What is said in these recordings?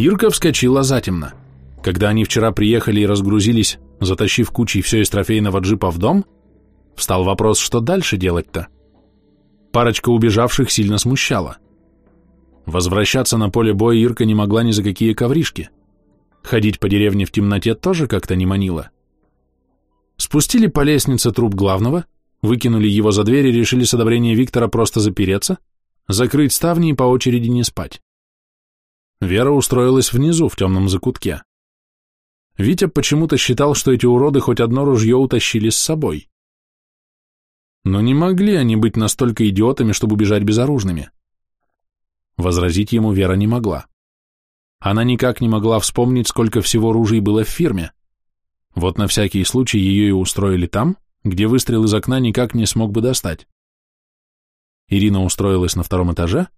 Ирка вскочила затемно. Когда они вчера приехали и разгрузились, затащив кучей все из трофейного джипа в дом, встал вопрос, что дальше делать-то? Парочка убежавших сильно смущала. Возвращаться на поле боя Ирка не могла ни за какие ковришки. Ходить по деревне в темноте тоже как-то не манило. Спустили по лестнице труп главного, выкинули его за дверь и решили с одобрения Виктора просто запереться, закрыть ставни и по очереди не спать. Вера устроилась внизу, в темном закутке. Витя почему-то считал, что эти уроды хоть одно ружье утащили с собой. Но не могли они быть настолько идиотами, чтобы бежать безоружными. Возразить ему Вера не могла. Она никак не могла вспомнить, сколько всего ружей было в фирме. Вот на всякий случай ее и устроили там, где выстрел из окна никак не смог бы достать. Ирина устроилась на втором этаже,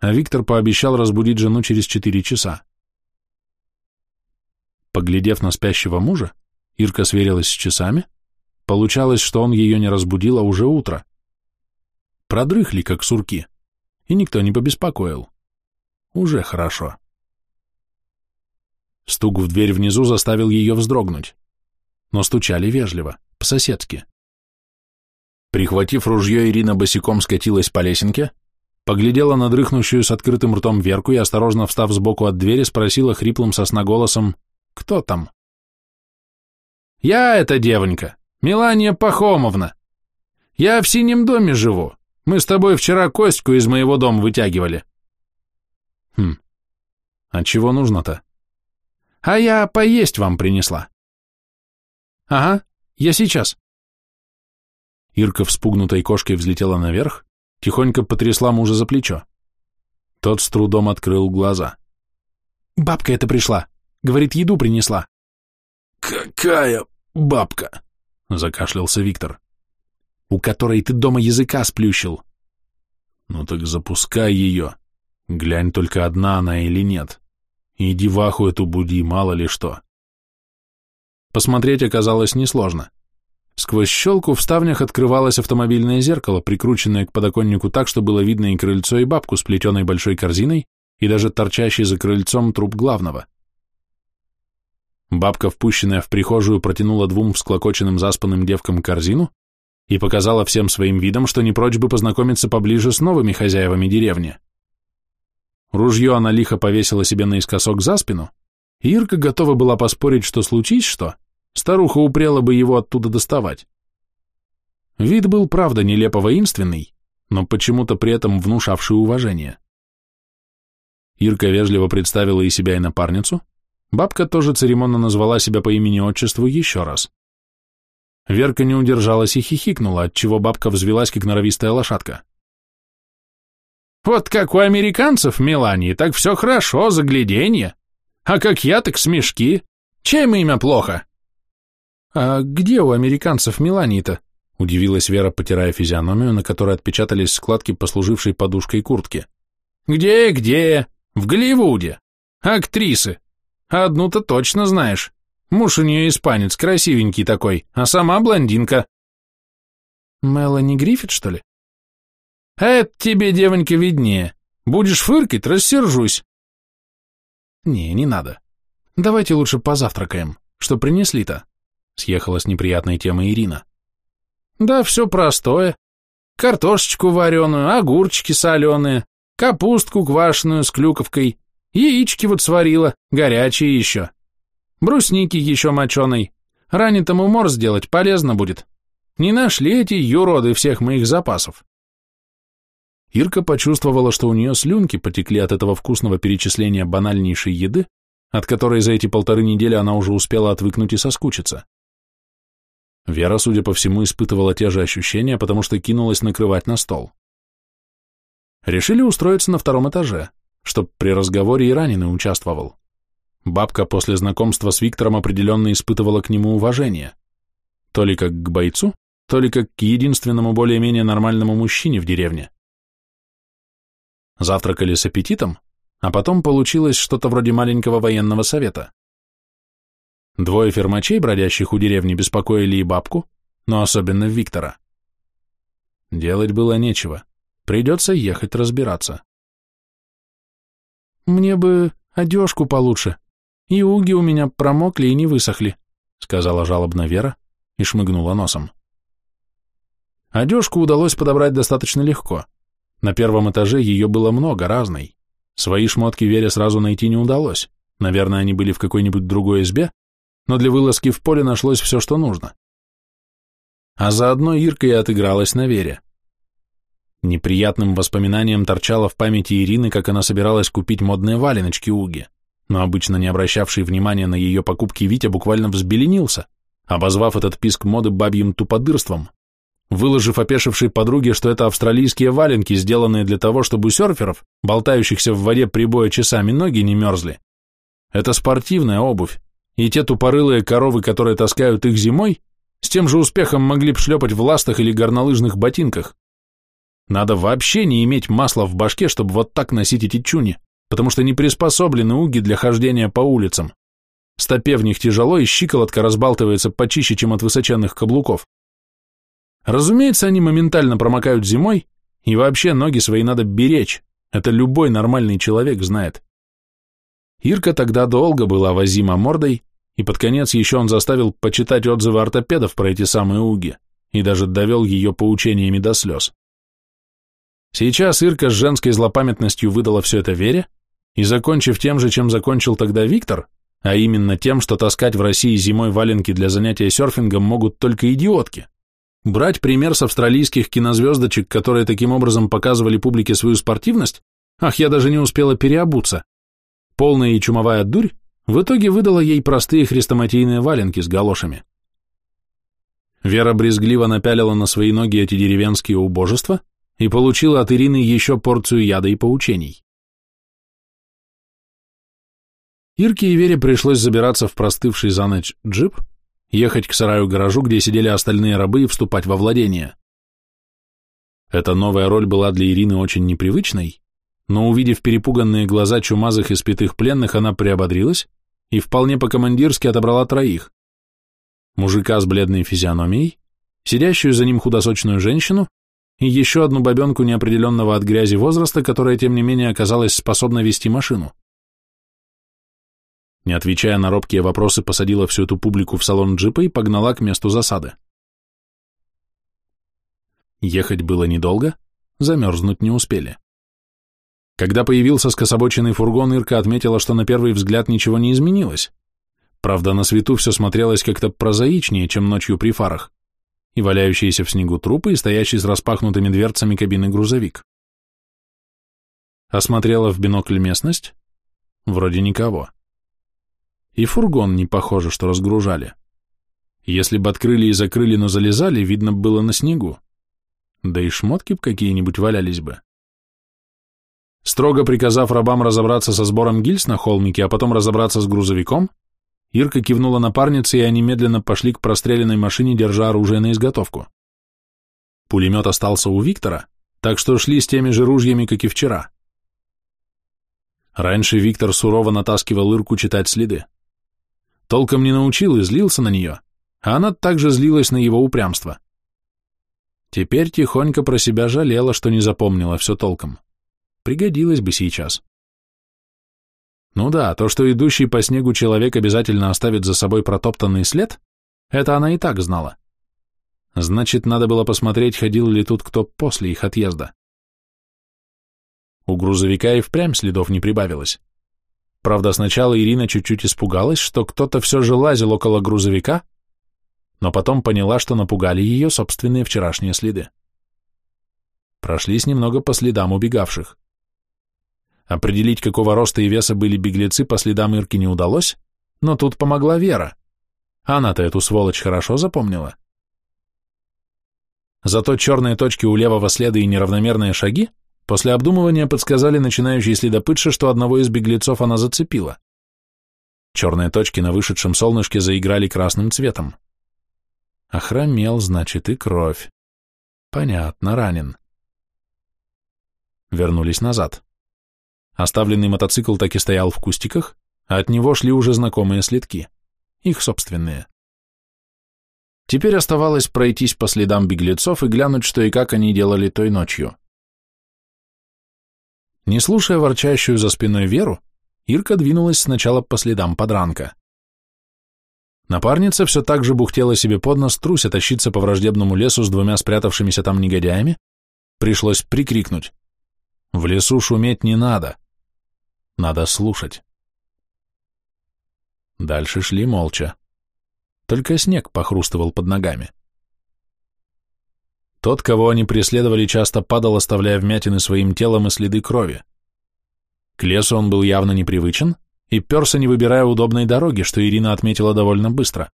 а Виктор пообещал разбудить жену через четыре часа. Поглядев на спящего мужа, Ирка сверилась с часами, получалось, что он ее не разбудил, а уже утро. Продрыхли, как сурки, и никто не побеспокоил. Уже хорошо. Стук в дверь внизу заставил ее вздрогнуть, но стучали вежливо, по-соседски. Прихватив ружье, Ирина босиком скатилась по лесенке, поглядела на дрыхнущую с открытым ртом Верку и, осторожно встав сбоку от двери, спросила хриплым сосноголосом «Кто там?» «Я эта девонька, Мелания Пахомовна. Я в синем доме живу. Мы с тобой вчера Костьку из моего дома вытягивали». «Хм, а чего нужно-то?» «А я поесть вам принесла». «Ага, я сейчас». Ирка вспугнутой кошкой взлетела наверх, тихонько потрясла мужа за плечо. Тот с трудом открыл глаза. «Бабка это пришла. Говорит, еду принесла». «Какая бабка?» — закашлялся Виктор. «У которой ты дома языка сплющил». «Ну так запускай ее. Глянь, только одна она или нет. Иди ваху эту буди, мало ли что». Посмотреть оказалось несложно. Сквозь щелку в ставнях открывалось автомобильное зеркало, прикрученное к подоконнику так, что было видно и крыльцо, и бабку с плетеной большой корзиной, и даже торчащий за крыльцом труп главного. Бабка, впущенная в прихожую, протянула двум всклокоченным заспанным девкам корзину и показала всем своим видом, что не прочь бы познакомиться поближе с новыми хозяевами деревни. Ружье она лихо повесила себе наискосок за спину, и Ирка готова была поспорить, что случись что, Старуха упрела бы его оттуда доставать. Вид был, правда, нелепо воинственный, но почему-то при этом внушавший уважение. Ирка вежливо представила и себя, и напарницу. Бабка тоже церемонно назвала себя по имени-отчеству еще раз. Верка не удержалась и хихикнула, отчего бабка взвелась, как норовистая лошадка. «Вот как у американцев, Мелании, так все хорошо, загляденье. А как я, так смешки. Чем имя плохо?» «А где у американцев Мелании-то?» — удивилась Вера, потирая физиономию, на которой отпечатались складки послужившей подушкой куртки. «Где, где? В Голливуде. Актрисы. Одну-то точно знаешь. Муж у нее испанец, красивенький такой, а сама блондинка». «Мелани Гриффит, что ли?» «Это тебе, девонька, виднее. Будешь фыркать, рассержусь». «Не, не надо. Давайте лучше позавтракаем. Что принесли-то?» Съехала с неприятной темы Ирина. Да все простое. Картошечку вареную, огурчики соленые, капустку квашеную с клюковкой, яички вот сварила, горячие еще. Брусники еще моченой. Ранитому мор сделать полезно будет. Не нашли эти юроды всех моих запасов. Ирка почувствовала, что у нее слюнки потекли от этого вкусного перечисления банальнейшей еды, от которой за эти полторы недели она уже успела отвыкнуть и соскучиться. Вера, судя по всему, испытывала те же ощущения, потому что кинулась накрывать на стол. Решили устроиться на втором этаже, чтоб при разговоре и раненый участвовал. Бабка после знакомства с Виктором определенно испытывала к нему уважение. То ли как к бойцу, то ли как к единственному более-менее нормальному мужчине в деревне. Завтракали с аппетитом, а потом получилось что-то вроде маленького военного совета. Двое фермачей, бродящих у деревни, беспокоили и бабку, но особенно Виктора. Делать было нечего, придется ехать разбираться. «Мне бы одежку получше. И уги у меня промокли и не высохли, сказала жалобно Вера и шмыгнула носом. Одежку удалось подобрать достаточно легко. На первом этаже ее было много, разной. Свои шмотки Вере сразу найти не удалось. Наверное, они были в какой-нибудь другой избе, но для вылазки в поле нашлось все, что нужно. А заодно Ирка и отыгралась на Вере. Неприятным воспоминанием торчало в памяти Ирины, как она собиралась купить модные валеночки Уги, но обычно не обращавший внимания на ее покупки Витя буквально взбеленился, обозвав этот писк моды бабьим туподырством, выложив опешившей подруге, что это австралийские валенки, сделанные для того, чтобы серферов, болтающихся в воде прибоя часами, ноги не мерзли. Это спортивная обувь, и те тупорылые коровы, которые таскают их зимой, с тем же успехом могли б шлепать в ластах или горнолыжных ботинках. Надо вообще не иметь масла в башке, чтобы вот так носить эти чуни, потому что не приспособлены уги для хождения по улицам. Стопе в них тяжело, и щиколотка разбалтывается почище, чем от высоченных каблуков. Разумеется, они моментально промокают зимой, и вообще ноги свои надо беречь, это любой нормальный человек знает. Ирка тогда долго была возима мордой, и под конец еще он заставил почитать отзывы ортопедов про эти самые уги, и даже довел ее поучениями до слез. Сейчас Ирка с женской злопамятностью выдала все это Вере, и, закончив тем же, чем закончил тогда Виктор, а именно тем, что таскать в России зимой валенки для занятия серфингом могут только идиотки, брать пример с австралийских кинозвездочек, которые таким образом показывали публике свою спортивность, ах, я даже не успела переобуться, полная и чумовая дурь, в итоге выдала ей простые хрестоматийные валенки с галошами. Вера брезгливо напялила на свои ноги эти деревенские убожества, и получила от Ирины еще порцию яда и поучений. Ирке и Вере пришлось забираться в простывший за ночь джип, ехать к сараю-гаражу, где сидели остальные рабы, и вступать во владение. Эта новая роль была для Ирины очень непривычной, но увидев перепуганные глаза чумазых и спитых пленных, она приободрилась и вполне по-командирски отобрала троих. Мужика с бледной физиономией, сидящую за ним худосочную женщину и еще одну бабенку неопределенного от грязи возраста, которая, тем не менее, оказалась способна вести машину. Не отвечая на робкие вопросы, посадила всю эту публику в салон джипа и погнала к месту засады. Ехать было недолго, замерзнуть не успели. Когда появился скособоченный фургон, Ирка отметила, что на первый взгляд ничего не изменилось. Правда, на свету все смотрелось как-то прозаичнее, чем ночью при фарах и валяющиеся в снегу трупы, и стоящий с распахнутыми дверцами кабины грузовик. Осмотрела в бинокль местность. Вроде никого. И фургон не похоже, что разгружали. Если бы открыли и закрыли, но залезали, видно было на снегу. Да и шмотки б какие-нибудь валялись бы. Строго приказав рабам разобраться со сбором гильз на холмике, а потом разобраться с грузовиком, Ирка кивнула напарнице, и они медленно пошли к простреленной машине, держа оружие на изготовку. Пулемет остался у Виктора, так что шли с теми же ружьями, как и вчера. Раньше Виктор сурово натаскивал Ирку читать следы. Толком не научил и злился на нее, а она также злилась на его упрямство. Теперь тихонько про себя жалела, что не запомнила все толком. Пригодилось бы сейчас. Ну да, то, что идущий по снегу человек обязательно оставит за собой протоптанный след, это она и так знала. Значит, надо было посмотреть, ходил ли тут кто после их отъезда. У грузовика и впрямь следов не прибавилось. Правда, сначала Ирина чуть-чуть испугалась, что кто-то все же лазил около грузовика, но потом поняла, что напугали ее собственные вчерашние следы. Прошлись немного по следам убегавших. Определить, какого роста и веса были беглецы, по следам Ирки не удалось, но тут помогла Вера. Она-то эту сволочь хорошо запомнила. Зато черные точки у левого следа и неравномерные шаги после обдумывания подсказали начинающей следопытше, что одного из беглецов она зацепила. Черные точки на вышедшем солнышке заиграли красным цветом. Охромел, значит, и кровь. Понятно, ранен. Вернулись назад. Оставленный мотоцикл так и стоял в кустиках, а от него шли уже знакомые следки, их собственные. Теперь оставалось пройтись по следам беглецов и глянуть, что и как они делали той ночью. Не слушая ворчащую за спиной Веру, Ирка двинулась сначала по следам подранка. Напарница все так же бухтела себе под нос, труся тащиться по враждебному лесу с двумя спрятавшимися там негодяями. Пришлось прикрикнуть. В лесу шуметь не надо. Надо слушать. Дальше шли молча. Только снег похрустывал под ногами. Тот, кого они преследовали, часто падал, оставляя вмятины своим телом и следы крови. К лесу он был явно непривычен и перся, не выбирая удобной дороги, что Ирина отметила довольно быстро.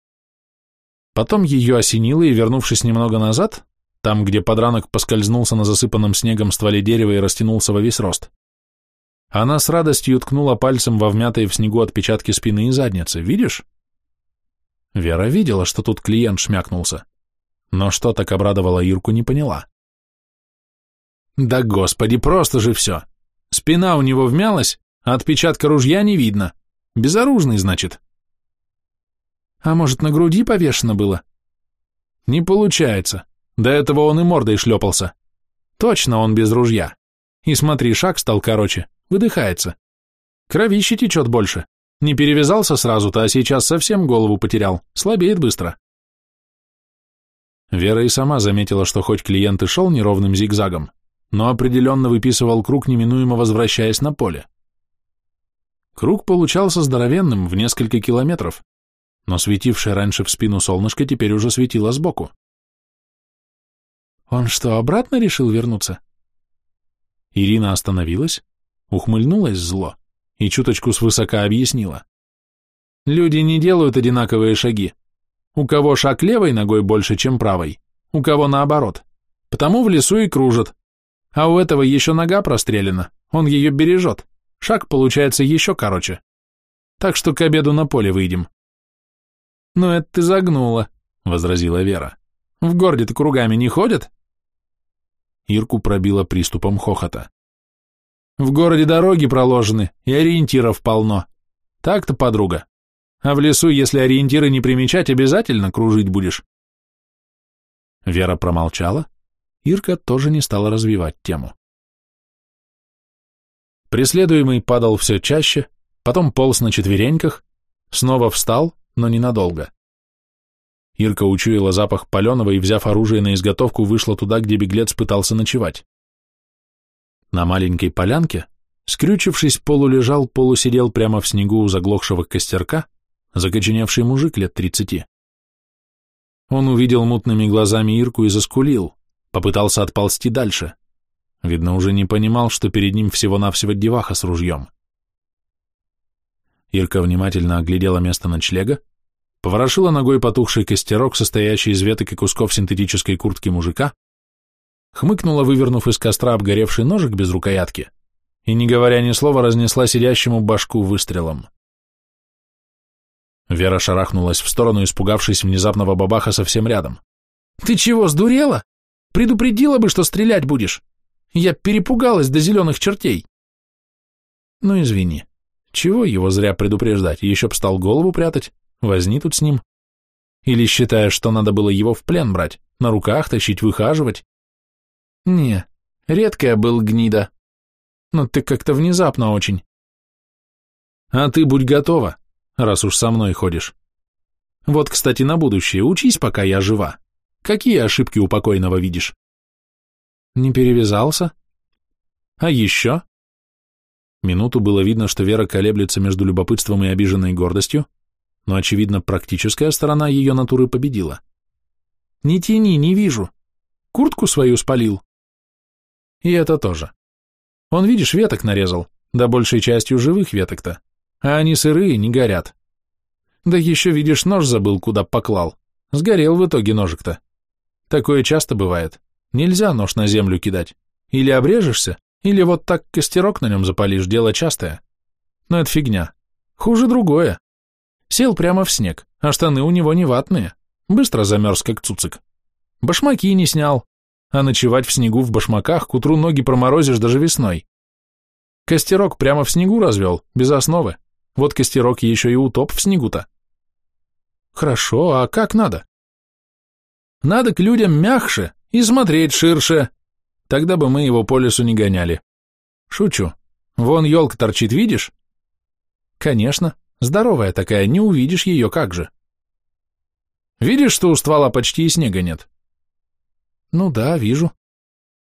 Потом ее осенило, и, вернувшись немного назад, там, где подранок поскользнулся на засыпанном снегом стволе дерева и растянулся во весь рост, она с радостью ткнула пальцем во вмятые в снегу отпечатки спины и задницы. Видишь? Вера видела, что тут клиент шмякнулся но что так обрадовало Ирку, не поняла. Да господи, просто же все. Спина у него вмялась, а отпечатка ружья не видно. Безоружный, значит. А может, на груди повешено было? Не получается. До этого он и мордой шлепался. Точно он без ружья. И смотри, шаг стал короче, выдыхается. Кровище течет больше. Не перевязался сразу-то, а сейчас совсем голову потерял, слабеет быстро. Вера и сама заметила, что хоть клиент и шел неровным зигзагом, но определенно выписывал круг, неминуемо возвращаясь на поле. Круг получался здоровенным, в несколько километров, но светившее раньше в спину солнышко теперь уже светило сбоку. «Он что, обратно решил вернуться?» Ирина остановилась, ухмыльнулась зло и чуточку свысока объяснила. «Люди не делают одинаковые шаги. У кого шаг левой ногой больше, чем правой, у кого наоборот. Потому в лесу и кружат. А у этого еще нога прострелена, он ее бережет. Шаг получается еще короче. Так что к обеду на поле выйдем. «Ну это ты загнула», — возразила Вера. «В городе-то кругами не ходят?» Ирку пробила приступом хохота. «В городе дороги проложены, и ориентиров полно. Так-то, подруга?» А в лесу, если ориентиры не примечать, обязательно кружить будешь. Вера промолчала. Ирка тоже не стала развивать тему. Преследуемый падал все чаще, потом полз на четвереньках, снова встал, но ненадолго. Ирка учуяла запах паленого и, взяв оружие на изготовку, вышла туда, где беглец пытался ночевать. На маленькой полянке, скрючившись, полулежал, полусидел прямо в снегу у заглохшего костерка, закоченевший мужик лет тридцати. Он увидел мутными глазами Ирку и заскулил, попытался отползти дальше. Видно, уже не понимал, что перед ним всего-навсего деваха с ружьем. Ирка внимательно оглядела место ночлега, поворошила ногой потухший костерок, состоящий из веток и кусков синтетической куртки мужика, хмыкнула, вывернув из костра обгоревший ножик без рукоятки, и, не говоря ни слова, разнесла сидящему башку выстрелом. Вера шарахнулась в сторону, испугавшись внезапного бабаха совсем рядом. «Ты чего, сдурела? Предупредила бы, что стрелять будешь. Я перепугалась до зеленых чертей». «Ну, извини. Чего его зря предупреждать? Еще б стал голову прятать. Возни тут с ним. Или считаешь, что надо было его в плен брать, на руках тащить, выхаживать?» «Не, редкая был гнида. Но ты как-то внезапно очень». «А ты будь готова раз уж со мной ходишь. Вот, кстати, на будущее учись, пока я жива. Какие ошибки у покойного видишь? Не перевязался? А еще? Минуту было видно, что Вера колеблется между любопытством и обиженной гордостью, но, очевидно, практическая сторона ее натуры победила. Не тяни, не вижу. Куртку свою спалил. И это тоже. Он, видишь, веток нарезал, да большей частью живых веток-то а они сырые, не горят. Да еще, видишь, нож забыл, куда поклал. Сгорел в итоге ножик-то. Такое часто бывает. Нельзя нож на землю кидать. Или обрежешься, или вот так костерок на нем запалишь, дело частое. Но это фигня. Хуже другое. Сел прямо в снег, а штаны у него не ватные. Быстро замерз, как цуцик. Башмаки не снял, а ночевать в снегу в башмаках к утру ноги проморозишь даже весной. Костерок прямо в снегу развел, без основы. Вот костерок еще и утоп в снегу-то. Хорошо, а как надо? Надо к людям мягче и смотреть ширше. Тогда бы мы его по лесу не гоняли. Шучу. Вон елка торчит, видишь? Конечно, здоровая такая, не увидишь ее, как же. Видишь, что у ствола почти и снега нет? Ну да, вижу.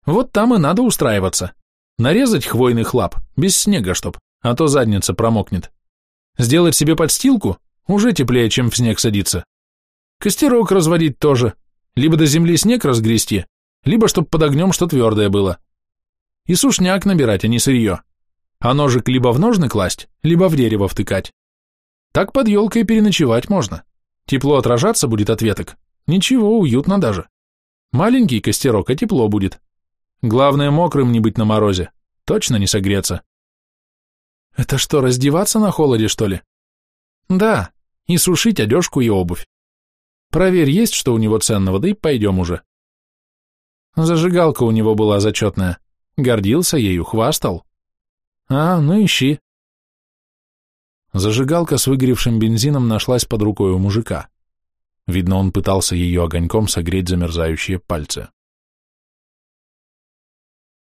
Вот там и надо устраиваться. Нарезать хвойных лап, без снега чтоб, а то задница промокнет. Сделать себе подстилку, уже теплее, чем в снег садиться. Костерок разводить тоже, либо до земли снег разгрести, либо чтоб под огнем что твердое было. И сушняк набирать, а не сырье. А ножик либо в ножны класть, либо в дерево втыкать. Так под елкой переночевать можно. Тепло отражаться будет от веток. Ничего, уютно даже. Маленький костерок, а тепло будет. Главное, мокрым не быть на морозе. Точно не согреться. Это что, раздеваться на холоде, что ли? Да, и сушить одежку и обувь. Проверь, есть что у него ценного, да и пойдем уже. Зажигалка у него была зачетная. Гордился ею, хвастал. А, ну ищи. Зажигалка с выгоревшим бензином нашлась под рукой у мужика. Видно, он пытался ее огоньком согреть замерзающие пальцы.